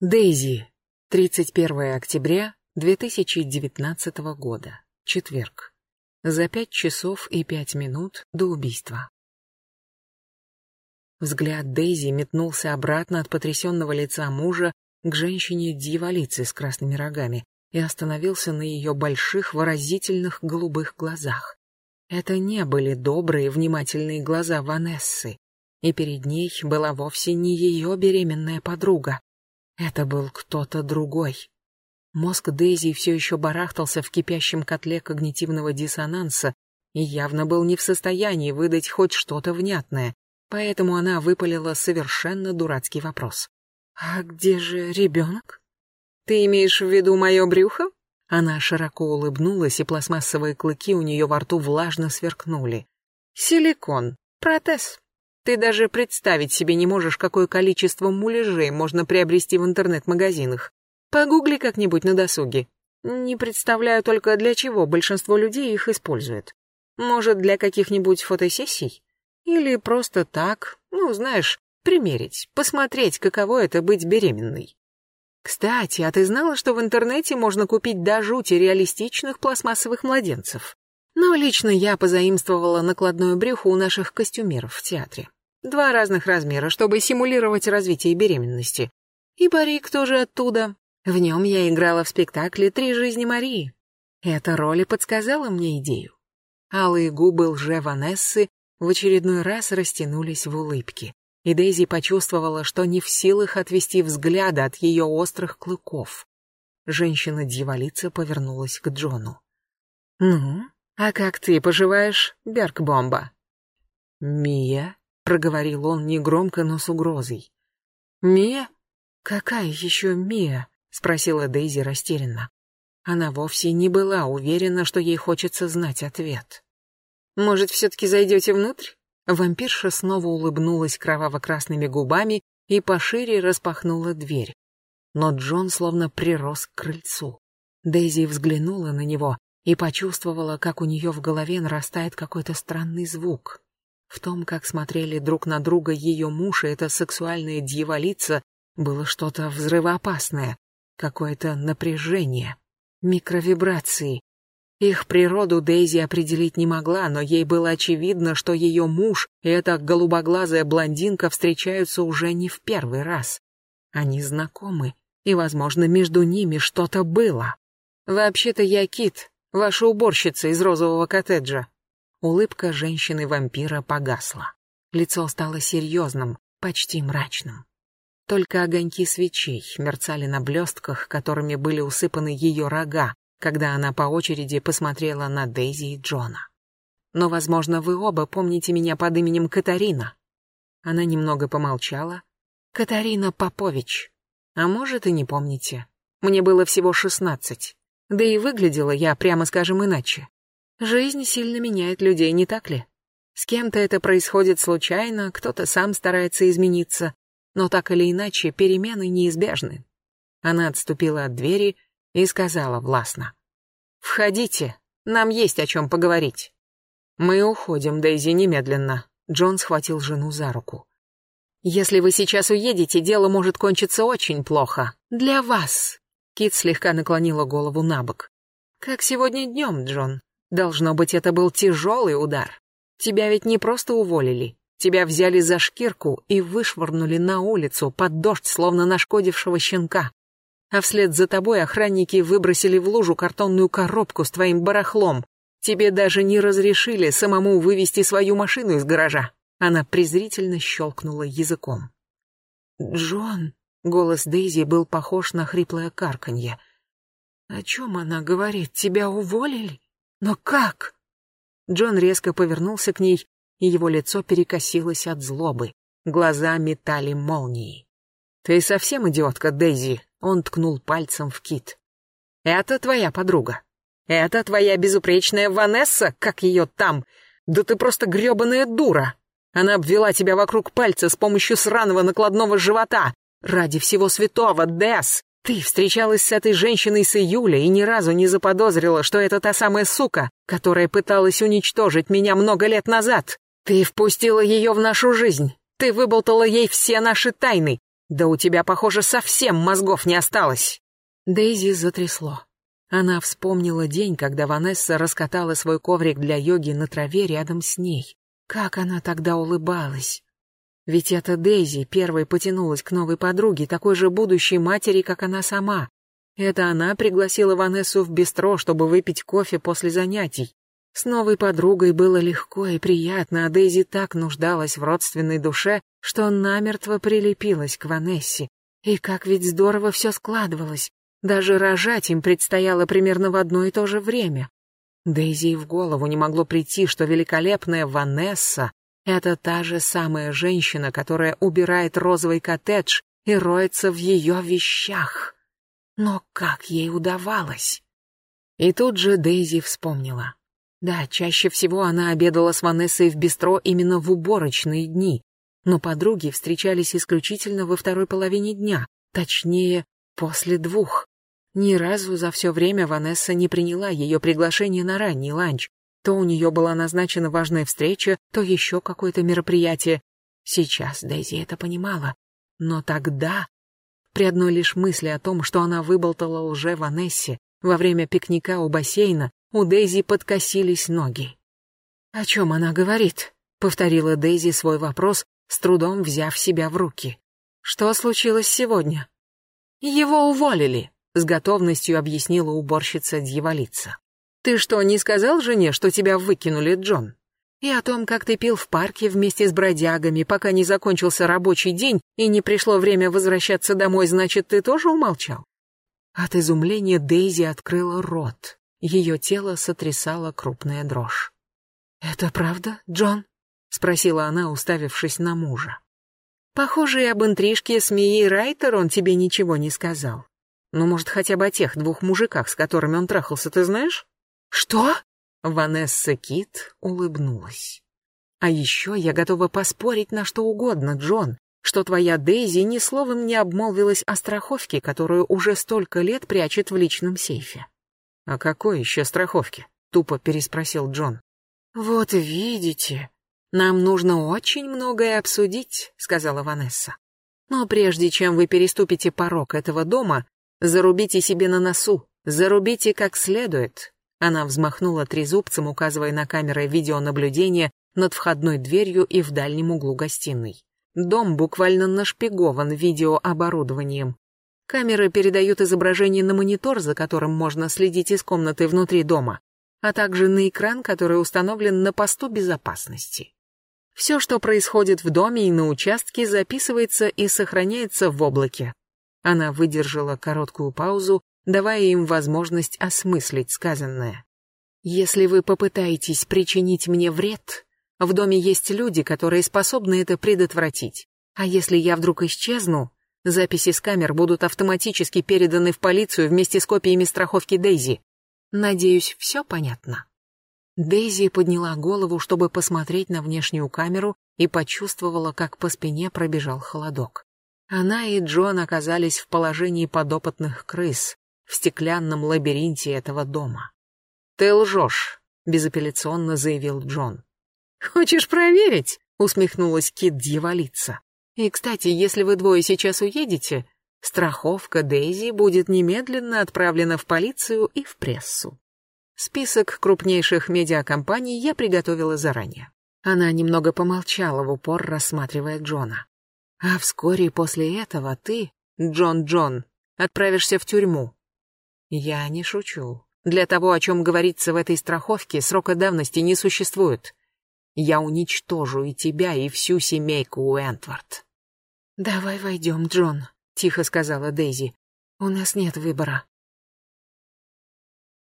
Дейзи. 31 октября 2019 года. Четверг. За пять часов и пять минут до убийства. Взгляд Дейзи метнулся обратно от потрясенного лица мужа к женщине-дьяволице с красными рогами и остановился на ее больших выразительных голубых глазах. Это не были добрые, внимательные глаза Ванессы, и перед ней была вовсе не ее беременная подруга, это был кто-то другой. Мозг Дейзи все еще барахтался в кипящем котле когнитивного диссонанса и явно был не в состоянии выдать хоть что-то внятное, поэтому она выпалила совершенно дурацкий вопрос. «А где же ребенок?» «Ты имеешь в виду мое брюхо?» Она широко улыбнулась, и пластмассовые клыки у нее во рту влажно сверкнули. «Силикон. Протез. Ты даже представить себе не можешь, какое количество муляжей можно приобрести в интернет-магазинах. Погугли как-нибудь на досуге. Не представляю только, для чего большинство людей их использует. Может, для каких-нибудь фотосессий? Или просто так, ну, знаешь, примерить, посмотреть, каково это быть беременной. Кстати, а ты знала, что в интернете можно купить до жути реалистичных пластмассовых младенцев? Но лично я позаимствовала накладную брюхо у наших костюмеров в театре. Два разных размера, чтобы симулировать развитие беременности. И парик тоже оттуда. В нем я играла в спектакле «Три жизни Марии». Эта роль и подсказала мне идею. Алые губы лже Ванессы в очередной раз растянулись в улыбке, и Дейзи почувствовала, что не в силах отвести взгляда от ее острых клыков. Женщина-дьяволица повернулась к Джону. «Ну, а как ты поживаешь, Беркбомба?» «Мия?» проговорил он негромко, но с угрозой. «Мия? Какая еще Мия?» — спросила Дейзи растерянно. Она вовсе не была уверена, что ей хочется знать ответ. «Может, все-таки зайдете внутрь?» Вампирша снова улыбнулась кроваво-красными губами и пошире распахнула дверь. Но Джон словно прирос к крыльцу. Дейзи взглянула на него и почувствовала, как у нее в голове нарастает какой-то странный звук. В том, как смотрели друг на друга ее муж и эта сексуальная дьяволица, было что-то взрывоопасное, какое-то напряжение, микровибрации. Их природу Дейзи определить не могла, но ей было очевидно, что ее муж и эта голубоглазая блондинка встречаются уже не в первый раз. Они знакомы, и, возможно, между ними что-то было. «Вообще-то я Кит, ваша уборщица из розового коттеджа», Улыбка женщины-вампира погасла. Лицо стало серьезным, почти мрачным. Только огоньки свечей мерцали на блестках, которыми были усыпаны ее рога, когда она по очереди посмотрела на Дейзи и Джона. «Но, возможно, вы оба помните меня под именем Катарина». Она немного помолчала. «Катарина Попович. А может, и не помните. Мне было всего шестнадцать. Да и выглядела я, прямо скажем, иначе. Жизнь сильно меняет людей, не так ли? С кем-то это происходит случайно, кто-то сам старается измениться, но так или иначе перемены неизбежны. Она отступила от двери и сказала властно. «Входите, нам есть о чем поговорить». «Мы уходим, Дейзи, немедленно», — Джон схватил жену за руку. «Если вы сейчас уедете, дело может кончиться очень плохо. Для вас». Кит слегка наклонила голову на бок. «Как сегодня днем, Джон. Должно быть, это был тяжелый удар. Тебя ведь не просто уволили. Тебя взяли за шкирку и вышвырнули на улицу под дождь, словно нашкодившего щенка. А вслед за тобой охранники выбросили в лужу картонную коробку с твоим барахлом. Тебе даже не разрешили самому вывести свою машину из гаража. Она презрительно щелкнула языком. «Джон», — голос Дейзи был похож на хриплое карканье. «О чем она говорит? Тебя уволили?» Но как? Джон резко повернулся к ней, и его лицо перекосилось от злобы. Глаза метали молнии. «Ты совсем идиотка, Дейзи?» Он ткнул пальцем в кит. «Это твоя подруга. Это твоя безупречная Ванесса, как ее там. Да ты просто гребаная дура. Она обвела тебя вокруг пальца с помощью сраного накладного живота. Ради всего святого, Десс! Ты встречалась с этой женщиной с июля и ни разу не заподозрила, что это та самая сука, которая пыталась уничтожить меня много лет назад. Ты впустила ее в нашу жизнь. Ты выболтала ей все наши тайны. Да у тебя, похоже, совсем мозгов не осталось. Дейзи затрясло. Она вспомнила день, когда Ванесса раскатала свой коврик для йоги на траве рядом с ней. Как она тогда улыбалась. Ведь это Дейзи первой потянулась к новой подруге, такой же будущей матери, как она сама. Это она пригласила Ванессу в бистро, чтобы выпить кофе после занятий. С новой подругой было легко и приятно, а Дейзи так нуждалась в родственной душе, что намертво прилепилась к Ванессе. И как ведь здорово все складывалось. Даже рожать им предстояло примерно в одно и то же время. Дейзи в голову не могло прийти, что великолепная Ванесса — это та же самая женщина, которая убирает розовый коттедж и роется в ее вещах. Но как ей удавалось? И тут же Дейзи вспомнила. Да, чаще всего она обедала с Ванессой в бистро именно в уборочные дни, но подруги встречались исключительно во второй половине дня, точнее, после двух. Ни разу за все время Ванесса не приняла ее приглашение на ранний ланч. То у нее была назначена важная встреча, то еще какое-то мероприятие. Сейчас Дейзи это понимала. Но тогда, при одной лишь мысли о том, что она выболтала лже Ванессе во время пикника у бассейна, у Дейзи подкосились ноги. «О чем она говорит?» — повторила Дейзи свой вопрос, с трудом взяв себя в руки. «Что случилось сегодня?» «Его уволили», с готовностью объяснила уборщица-дьяволица. «Ты что, не сказал жене, что тебя выкинули, Джон? И о том, как ты пил в парке вместе с бродягами, пока не закончился рабочий день и не пришло время возвращаться домой, значит, ты тоже умолчал?» От изумления Дейзи открыла рот. Ее тело сотрясала крупная дрожь. «Это правда, Джон?» — спросила она, уставившись на мужа. «Похоже, и об интрижке с Мией Райтер он тебе ничего не сказал. Ну, может, хотя бы о тех двух мужиках, с которыми он трахался, ты знаешь? Что? Ванесса Кит улыбнулась. А еще я готова поспорить на что угодно, Джон, что твоя Дейзи ни словом не обмолвилась о страховке, которую уже столько лет прячет в личном сейфе. «О какой еще страховке?» — тупо переспросил Джон. «Вот видите, нам нужно очень многое обсудить», — сказала Ванесса. «Но прежде чем вы переступите порог этого дома, Зарубите себе на носу, зарубите как следует. Она взмахнула трезубцем, указывая на камеры видеонаблюдения над входной дверью и в дальнем углу гостиной. Дом буквально нашпигован видеооборудованием. Камеры передают изображение на монитор, за которым можно следить из комнаты внутри дома, а также на экран, который установлен на посту безопасности. Все, что происходит в доме и на участке, записывается и сохраняется в облаке, она выдержала короткую паузу, давая им возможность осмыслить сказанное. «Если вы попытаетесь причинить мне вред, в доме есть люди, которые способны это предотвратить. А если я вдруг исчезну, записи с камер будут автоматически переданы в полицию вместе с копиями страховки Дейзи. Надеюсь, все понятно?» Дейзи подняла голову, чтобы посмотреть на внешнюю камеру и почувствовала, как по спине пробежал холодок. Она и Джон оказались в положении подопытных крыс в стеклянном лабиринте этого дома. «Ты лжешь», — безапелляционно заявил Джон. «Хочешь проверить?» — усмехнулась Кит-дьяволица. «И, кстати, если вы двое сейчас уедете, страховка Дейзи будет немедленно отправлена в полицию и в прессу. Список крупнейших медиакомпаний я приготовила заранее». Она немного помолчала в упор, рассматривая Джона. А вскоре после этого ты, Джон Джон, отправишься в тюрьму. Я не шучу. Для того, о чем говорится в этой страховке, срока давности не существует. Я уничтожу и тебя, и всю семейку Уэнтворд. «Давай войдем, Джон», — тихо сказала Дейзи. «У нас нет выбора».